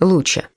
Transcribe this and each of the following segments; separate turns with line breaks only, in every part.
Луча.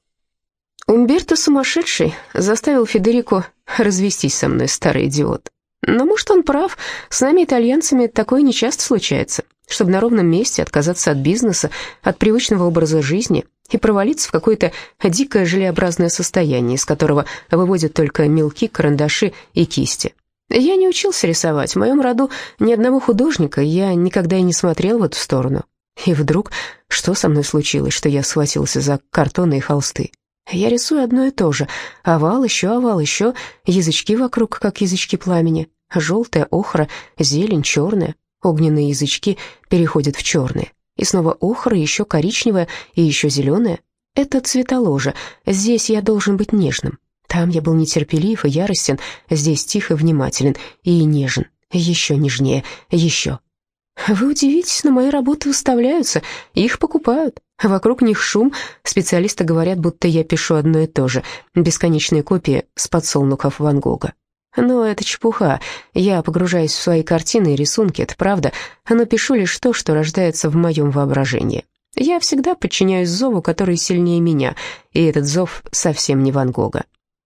Умберто сумасшедший заставил Федерико развестись со мной, старый идиот. Но, может, он прав, с нами, итальянцами, такое нечасто случается, чтобы на ровном месте отказаться от бизнеса, от привычного образа жизни и провалиться в какое-то дикое желеобразное состояние, из которого выводят только мелки, карандаши и кисти. Я не учился рисовать, в моем роду ни одного художника, я никогда и не смотрел в эту сторону. И вдруг, что со мной случилось, что я схватился за картоны и холсты? Я рисую одно и то же. Овал, еще овал, еще язычки вокруг, как язычки пламени. Желтая, охра, зелень, черная. Огненные язычки переходят в черные. И снова охра, еще коричневая и еще зеленая. Это цветоложа. Здесь я должен быть нежным. Там я был нетерпелив и яростен, здесь тихо, внимателен и нежен. Еще нежнее, еще. Вы удивитесь, но мои работы выставляются, их покупают. Вокруг них шум, специалисты говорят, будто я пишу одно и то же, бесконечные копии с подсолнухов Ван Гога. Но это чепуха, я погружаюсь в свои картины и рисунки, это правда, но пишу лишь то, что рождается в моем воображении. Я всегда подчиняюсь зову, который сильнее меня, и этот зов совсем не Ван Гога.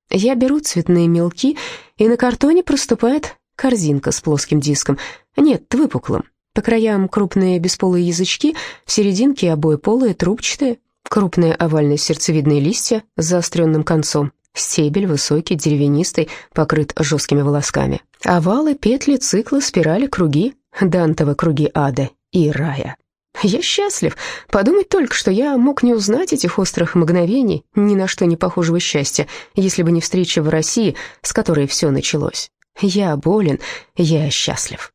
Я беру цветные мелки, и на картоне проступает корзинка с плоским диском, нет, выпуклым, по краям крупные бесполые язычки, в серединке обои полые, трубчатые, крупные овальные сердцевидные листья с заостренным концом, стебель высокий, деревянистый, покрыт жесткими волосками. Овалы, петли, циклы, спирали, круги, дантовые круги ада и рая. Я счастлив. Подумать только, что я мог не узнать этих острых мгновений, ни на что не похожего счастья, если бы не встреча в России, с которой все началось. Я болен, я счастлив.